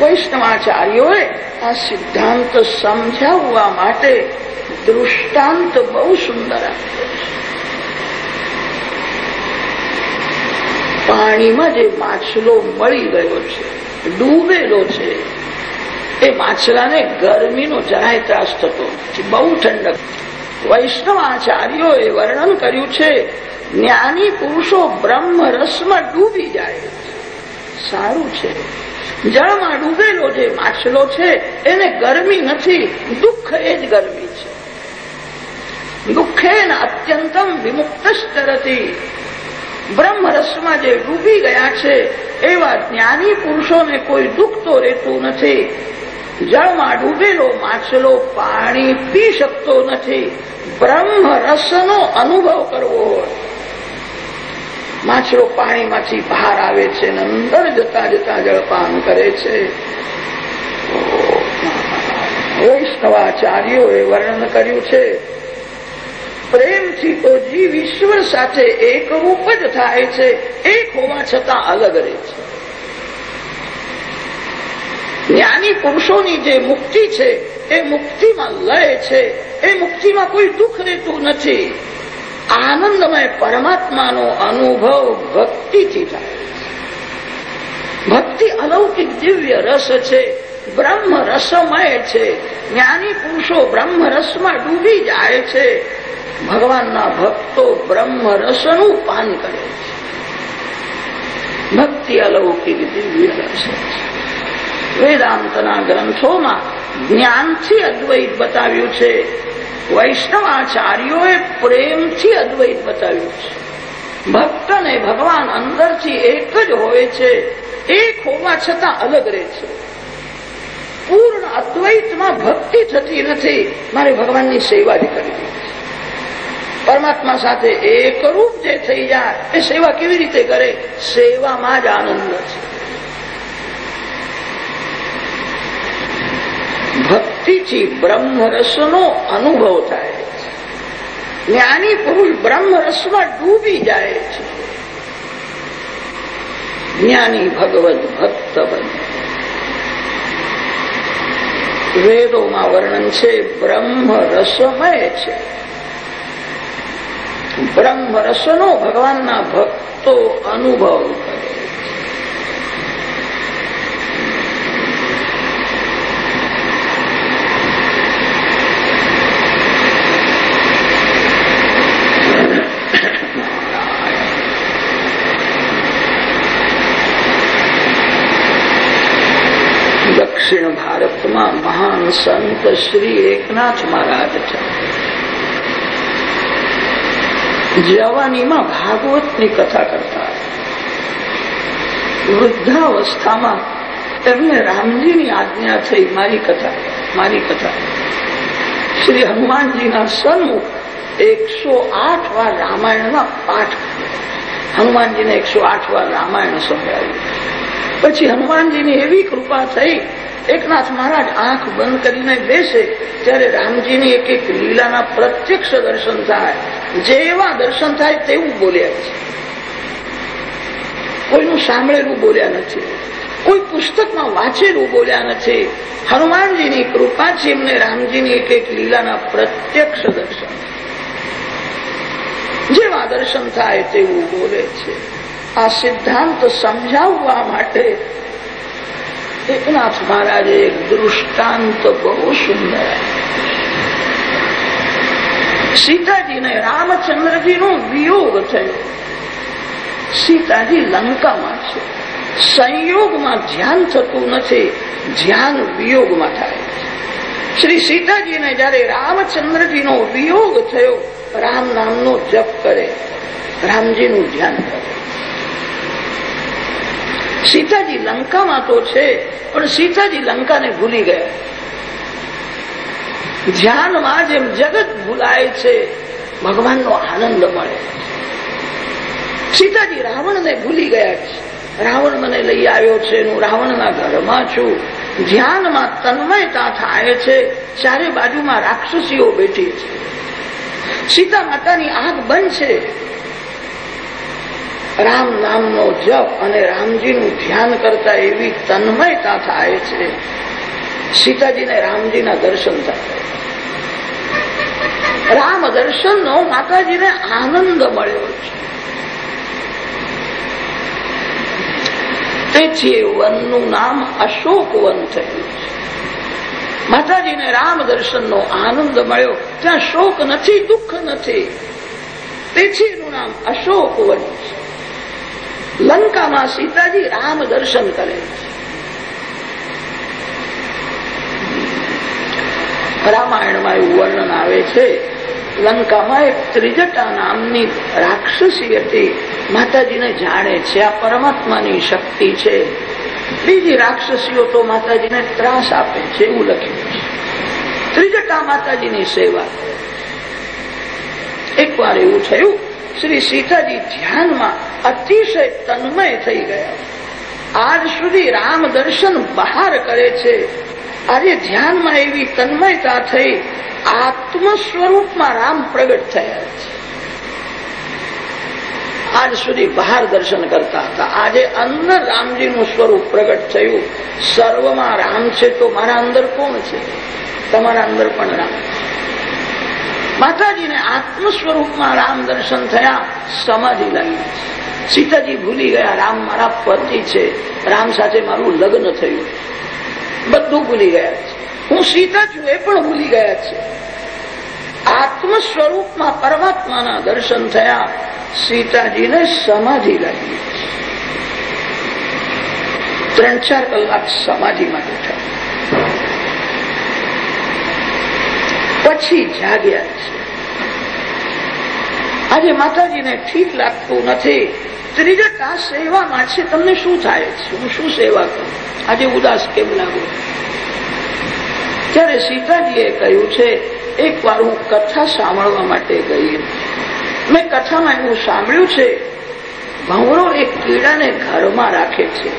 વૈષ્ણવાચાર્યોએ આ સિદ્ધાંત સમજાવવા માટે દૃષ્ટાંત બહુ સુંદર પાણીમાં જે માછલો મળી ગયો છે, ડૂબેલો છે, એ માછલાને ગરમીનો જરાય ત્રાસ થતો બહુ ઠંડક. વૈષ્ણવાચાર્યોએ વર્ણન કર્યું છે, જ્ઞાની પુરુષો બ્રહ્મ રસમાં ડૂબી જાય સારું છે. જળમાં ડૂબેલો જે માછલો છે, એને ગરમી નથી, દુઃખ એ જ ગરમી છે. દુઃખેન અત્યંતમ વિમુક્ત તરતી બ્રહ્મરસમાં જે ડૂબી ગયા છે, એવા જ્ઞાની પુરુષોને કોઈ દુઃખ તો રહેતું નથી. જળમાં ડૂબેલો માછલો પાણી પી શકતો નથી. બ્રહ્મરસનો અનુભવ કરવો હોય. માછલો પાણીમાંથી બહાર આવે છે અને અંદર જતા જતા જળપાન કરે છે. વૈષ્ણવાચાર્યોએ વર્ણન કર્યું છે, પ્રેમથી તો જીવ ઈશ્વર સાથે એકરૂપ જ થાય છે, એક હોવા છતાં અલગ રહે છે. જ્ઞાની પુરુષોની જે મુક્તિ છે, એ મુક્તિમાં લય છે, એ મુક્તિમાં કોઈ દુઃખ રહેતું નથી. આનંદમય પરમાત્માનો અનુભવ ભક્તિથી થાય. ભક્તિ અલૌકિક દિવ્ય રસ છે, બ્રહ્મ રસમય છે, જ્ઞાની પુરુષો બ્રહ્મ રસમાં ડૂબી જાય છે. ભગવાનના ભક્તો બ્રહ્મ રસનું પાન કરે છે. ભક્તિ અલૌકિક દિવ્ય રસ વેદાંતના ગ્રંથોમાં જ્ઞાનથી અદ્વૈત બતાવ્યું છે વૈષ્ણવાચાર્યોએ પ્રેમથી અદ્વૈત બતાવ્યું છે. ભક્તને ભગવાન અંદરથી એક જ હોય છે, એક હોવા છતાં અલગ રહે છે. પૂર્ણ અદ્વૈતમાં ભક્તિ થતી નથી, મારે ભગવાનની સેવા જ કરવી પરમાત્મા સાથે એકરૂપ જે થઈ જાય, એ સેવા કેવી રીતે કરે? સેવામાં જ આનંદ છે. ભક્તિથી બ્રહ્મરસનો અનુભવ થાય જ્ઞાની પુરુષ બ્રહ્મરસમાં ડૂબી જાય છે. જ્ઞાની ભગવત ભક્ત બને. વેદોમાં વર્ણન છે બ્રહ્મ રસમય છે. બ્રહ્મ રસનો ભગવાનના ભક્તો અનુભવ કરે દક્ષિણ ભારતમાં મહાન સંત શ્રી એકનાથ મહારાજ છે જવાનીમાં ભાગવતની કથા કરતા વૃદ્ધાવસ્થામાં એમને રામજીની આજ્ઞા થઈ મારી કથા મારી કથા શ્રી હનુમાનજીના સન્મુખ એકસો આઠ વાર રામાયણના પાઠ હનુમાનજીને એકસો આઠ વાર રામાયણ સંભળાવ્યું પછી હનુમાનજીની એવી કૃપા થઈ એકનાથ મહારાજ આંખ બંધ કરીને બેસે ત્યારે રામજીની એક એક લીલાના પ્રત્યક્ષ દર્શન થાય. જેવા દર્શન થાય તેવું બોલ્યા છે. કોઈનું સાંભળેલું બોલ્યા નથી. કોઈ પુસ્તકમાં વાંચેલું બોલ્યા નથી. હનુમાનજીની કૃપાથી એમને રામજીની એક એક લીલાના પ્રત્યક્ષ દર્શન. જેવા દર્શન થાય તેવું બોલે છે. આ સિદ્ધાંત સમજાવવા માટે એકનાથ મહારાજે એક દૃષ્ટાંત બહુ સુંદર. સીતાજીને રામચંદ્રજીનો વિયોગ થયો સીતાજી લંકામાં છે. સંયોગમાં ધ્યાન થતું નથી. ધ્યાન વિયોગમાં થાય. શ્રી સીતાજીને જયારે રામચંદ્રજીનો વિયોગ થયો, રામ નામનો જપ કરે. રામજીનું ધ્યાન કરે. સીતાજી લંકામાં તો છે. પણ સીતાજી લંકાને ભૂલી ગયા ધ્યાનમાં જેમ જગત ભૂલાય છે ભગવાનનો આનંદ મળે। સીતાજી રાવણને ભૂલી ગયા છે રાવણ મને લઈ આવ્યો છે, હું રાવણના ઘરમાં છું। ધ્યાનમાં તન્મયતા થાય છે, ચારે બાજુમાં રાક્ષસીઓ બેઠી છે। સીતા માતાની આંખ બંધ છે રામ નામનો જપ અને રામજીનું ધ્યાન કરતા એવી તન્મયતા થાય છે. સીતાજીને રામજીના દર્શન થાય. રામ દર્શનનો માતાજીને આનંદ મળ્યો છે. તેથી વનનું નામ અશોક વન થયું છે. માતાજીને રામ દર્શનનો આનંદ મળ્યો. ત્યાં શોક નથી, દુઃખ નથી. તેથી એનું નામ અશોક વન છે. લંકામાં સીતાજી રામ દર્શન કરે. રામાયણમાં એવું વર્ણન આવે છે, લંકામાં એક ત્રિજટા નામની રાક્ષસી હતી. માતાજીને જાણે છે આ પરમાત્માની શક્તિ છે. બીજી રાક્ષસીઓ તો માતાજીને ત્રાસ આપે છે એવું લખ્યું છે. ત્રિજટા માતાજીની સેવા. એકવાર એવું થયું શ્રી સીતાજી ધ્યાનમાં અતિશય તન્મય થઈ ગયા. આજ સુધી રામ દર્શન બહાર કરે છે. આજે ધ્યાનમાં એવી તન્મયતા થઈ આત્મ સ્વરૂપમાં રામ પ્રગટ થયા છે. આજ સુધી બહાર દર્શન કરતા હતા. આજે અંદર રામજીનું સ્વરૂપ પ્રગટ થયું. સર્વમાં રામ છે તો મારા અંદર કોણ છે? તમારા અંદર પણ રામ માતાજીને આત્મ સ્વરૂપમાં રામ દર્શન થયા, સમાધિ લાગી. સીતાજી ભૂલી ગયા, રામ મારા પતિ છે. રામ સાથે મારું લગ્ન થયું. બધું ભૂલી ગયા છે. હું સીતા છું, એ પણ ભૂલી ગયા છે. આત્મ સ્વરૂપમાં પરમાત્માના દર્શન થયા, સીતાજીને સમાધિ લાગી. ત્રણ ચાર કલાક સમાધિમાં બેઠા. પછી જાગ્યા છે. આજે માતાજીને ઠીક લાગતું નથી. ત્રીજટા સેવામાં છે. તમને શું થાય છે? હું શું સેવા કરું? આજે ઉદાસ કેમ લાગુ? ત્યારે સીતાજીએ કહ્યું છે એક વાર હું કથા સાંભળવા માટે ગઈ મેં કથામાં એવું સાંભળ્યું છે, ભંવરો એક કીડાને ઘરમાં રાખે છે.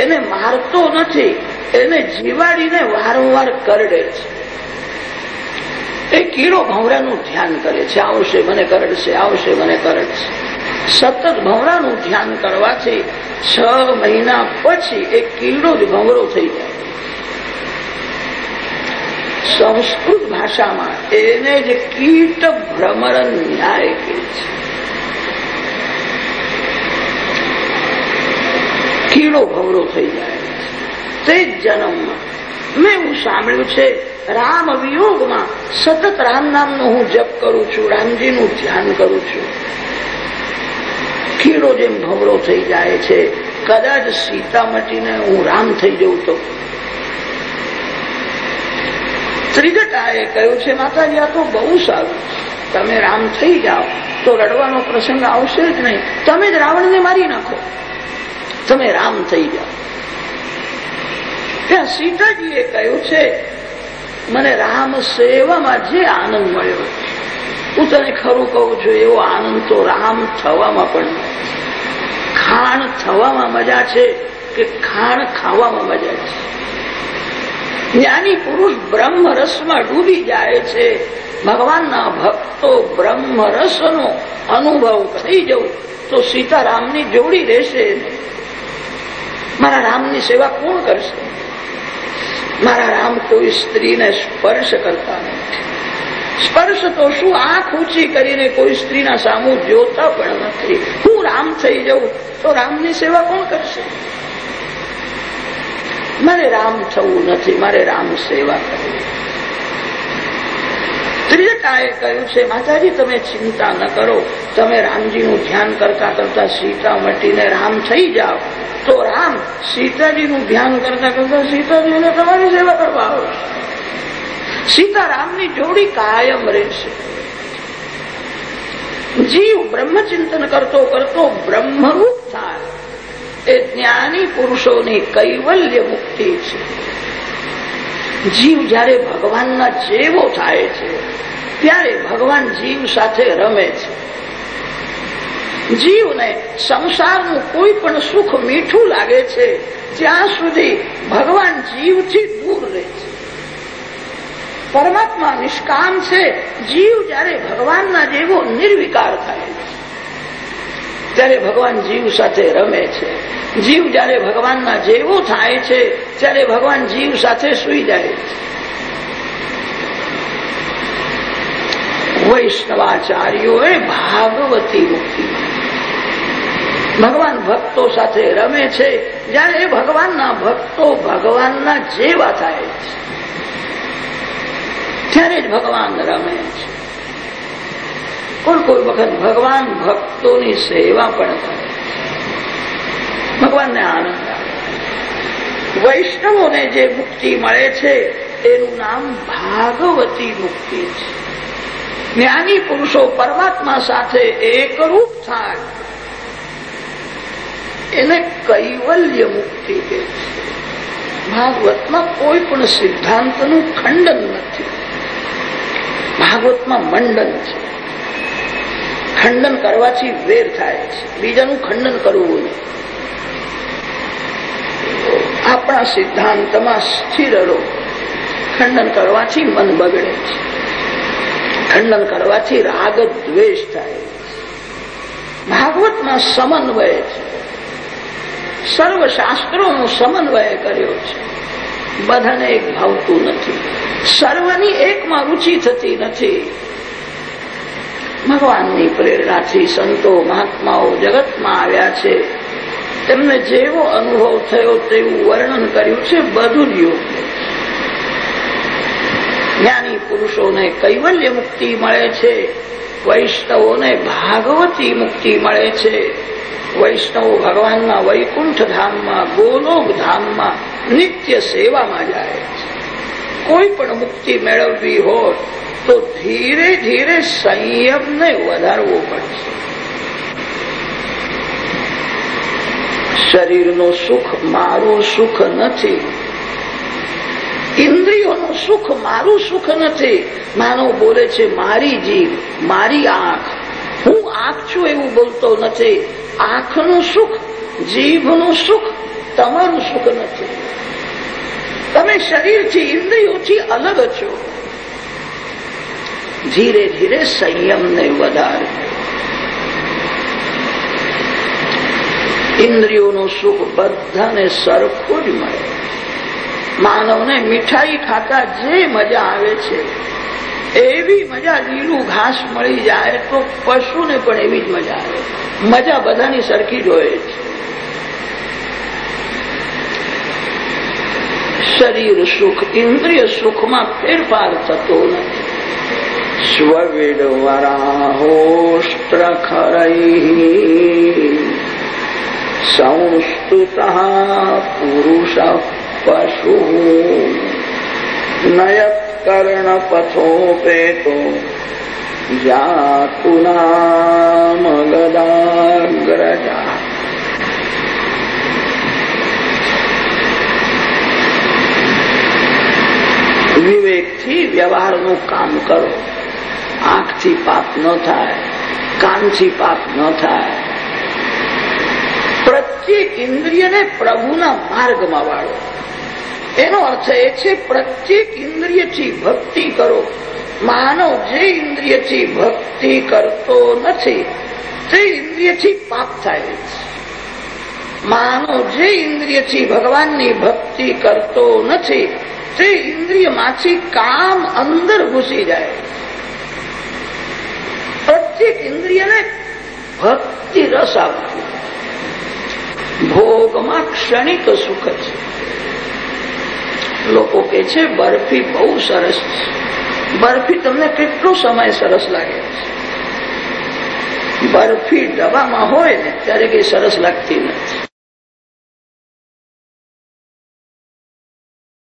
એને મારતો નથી. એને જીવાડીને વારંવાર કરડે છે. એ કીડો ભવરાનું ધ્યાન કરે છે. આવશે મને કરડશે આવશે મને કરડશે. સતત ભવરાનું ધ્યાન કરવાથી છ મહિના પછી એ કીડો જ ભવરો થઈ જાય. સંસ્કૃત ભાષામાં એને જ કીટ ભ્રમર ન્યાય કહે છે. કીડો ભવરો થઈ જાય. તે જન્મમાં. મેં એવું સાંભળ્યું છે રામ વિયોગમાં સતત રામ નામનો હું જપ કરું છું, રામજીનું ધ્યાન કરું છું. કીડો જેમ ભમરો થઈ જાય છે, કદાચ સીતા મટીને હું રામ થઈ જઉં તો. ત્રિજટાએ કહ્યું છે, માતાજી, આ તો બહુ સારું. તમે રામ થઈ જાઓ, તો રડવાનો પ્રસંગ આવશે જ નહીં. તમે જ રાવણને મારી નાખો. તમે રામ થઈ જાઓ. ત્યાં સીતાજીએ કહ્યું છે મને રામ સેવામાં જે આનંદ મળ્યો, હું તને ખરું કહું છું, એવો આનંદ તો રામ થવામાં પણ ખાણ થવામાં મજા છે કે ખાણ ખાવામાં મજા છે? જ્ઞાની પુરુષ બ્રહ્મરસમાં ડૂબી જાય છે. ભગવાનના ભક્તો બ્રહ્મરસનો અનુભવ થઈ જવું તો સીતારામની જોડી રહેશે મારા રામની સેવા કોણ કરશે? મારા રામ કોઈ સ્ત્રીને સ્પર્શ કરતા નથી. સ્પર્શ તો શું? આંખ ઊંચી કરીને કોઈ સ્ત્રીના સામુ જોતા પણ નથી. હું રામ થઈ જઉં તો રામની સેવા કોણ કરશે? મારે રામ થવું નથી, મારે રામ સેવા કરવી. ત્રિજટાએ કહ્યું છે, માતાજી, તમે ચિંતા ન કરો. તમે રામજીનું ધ્યાન કરતા કરતા સીતા મટીને રામ થઈ જાઓ. તો રામ, સીતાજીનું ધ્યાન કરતા કરતા સીતાજીને તમારી સેવા કરવા આવશે સીતારામની જોડી કાયમ રહેશે. જીવ બ્રહ્મચિંતન કરતો કરતો બ્રહ્મરૂપ થાય. એ જ્ઞાની પુરુષોની કૈવલ્ય મુક્તિ છે. જીવ જ્યારે ભગવાનના જેવો થાય છે, ત્યારે ભગવાન જીવ સાથે રમે છે. જીવને સંસારનું કોઈ પણ સુખ મીઠું લાગે છે ત્યાં સુધી ભગવાન જીવથી દૂર રહે છે. પરમાત્મા નિષ્કામ છે, જીવ જ્યારે ભગવાનના જેવો નિર્વિકાર થાય ત્યારે ભગવાન જીવ સાથે રમે છે, જીવ જ્યારે ભગવાનના જેવો થાય છે, ત્યારે ભગવાન જીવ સાથે સુઈ જાય છે. વૈષ્ણવાચાર્યોએ ભાગવતી મુક્તિ ભગવાન ભક્તો સાથે રમે છે. જયારે ભગવાનના ભક્તો ભગવાનના જેવા થાય છે. ત્યારે જ ભગવાન રમે છે. કોઈ કોઈ વખત ભગવાન ભક્તોની સેવા પણ કરે ભગવાનને આનંદ વૈષ્ણવોને જે મુક્તિ મળે છે એનું નામ ભાગવતી મુક્તિ છે. જ્ઞાની પુરુષો પરમાત્મા સાથે એકરૂપ થાય એને કૈવલ્ય મુક્તિ કે છે. ભાગવતમાં કોઈ પણ સિદ્ધાંતનું ખંડન નથી. ભાગવતમાં મંડન છે. ખંડન કરવાથી વેર થાય છે. બીજાનું ખંડન કરવું નહીં. આપણા સિદ્ધાંતમાં સ્થિર રહો. ખંડન કરવાથી મન બગડે છે. ખંડન કરવાથી રાગ દ્વેષ થાય ભાગવતમાં સમન્વય છે. સર્વ શાસ્ત્રોનો સમન્વય કર્યો છે. બધાને એક ભાવતું નથી. સર્વની એકમાં રુચિ થતી નથી. ભગવાનની પ્રેરણાથી સંતો, મહાત્માઓ જગતમાં આવ્યા છે. તેમને જેવો અનુભવ થયો તેવું વર્ણન કર્યું છે બધું જ યોગ્ય. જ્ઞાની પુરુષોને કૈવલ્ય મુક્તિ મળે છે. વૈષ્ણવોને ભાગવતી મુક્તિ મળે છે. વૈષ્ણવો ભગવાનના વૈકુંઠ ધામમાં, ગોલોક ધામમાં નિત્ય સેવામાં જાય કોઈ પણ મુક્તિ મેળવવી હોય તો ધીરે ધીરે સંયમને વધારવો પડશે. શરીરનું સુખ મારું સુખ નથી. ઇન્દ્રિયોનું સુખ મારું સુખ નથી. માનવ બોલે છે, મારી જીભ, મારી આંખ હું આંખ છું એવું બોલતો નથી. આંખનું સુખ, જીભનું સુખ, તમારું સુખ નથી. તમે શરીરથી ઇન્દ્રિયોથી અલગ છો. ધીરે ધીરે સંયમને વધારે. ઇન્દ્રિયોનું સુખ બધાને સરખું જ મળે. માનવને મીઠાઈ ખાતા જે મજા આવે છે એવી મજા લીલું ઘાસ મળી જાય તો પશુને પણ એવી જ મજા આવે. મજા બધાની સરખી જ શરીર સુખ, ઇન્દ્રિય સુખમાં ફેરફાર થતો નથી. સ્વવિડવરાહોષ્ટ્રખરૈ સંસ્તુત પુરુષ પશુ. નયત્કર્ણપથોપેતો નામ ગદાગ્રજા વિવેકથી વ્યવહારનું કામ કરો। આંખથી પાપ ન થાય, કાનથી પાપ ન થાય। પ્રત્યેક ઇન્દ્રિયને પ્રભુના માર્ગમાં વાળો। એનો અર્થ એ છે, પ્રત્યેક ઇન્દ્રિયથી ભક્તિ કરો. માનવ જે ઇન્દ્રિયથી ભક્તિ કરતો નથી, તે ઇન્દ્રિયથી પાપ થાય છે. માનવ જે ઇન્દ્રિયથી ભગવાનની ભક્તિ કરતો નથી, તે ઇન્દ્રિયમાંથી કામ અંદર ઘૂસી જાય. પ્રત્યેક ઇન્દ્રિયને ભક્તિ રસ આવતી ભોગમાં ક્ષણિક સુખ છે. લોકો કે છે, બરફી બહુ સરસ બરફી તમને કેટલો સમય સરસ લાગે? બરફી ડબામાં હોય ને, ત્યારે કઈ સરસ લાગતી નથી.